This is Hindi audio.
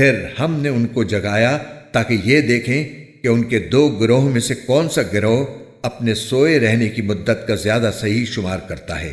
फिर हमने उनको जगाया ताकि ये देखें कि उनके दो गिरोह में से कौन सा गिरोह अपने सोए रहने की मुद्दत का ज़्यादा सही शुमार करता है।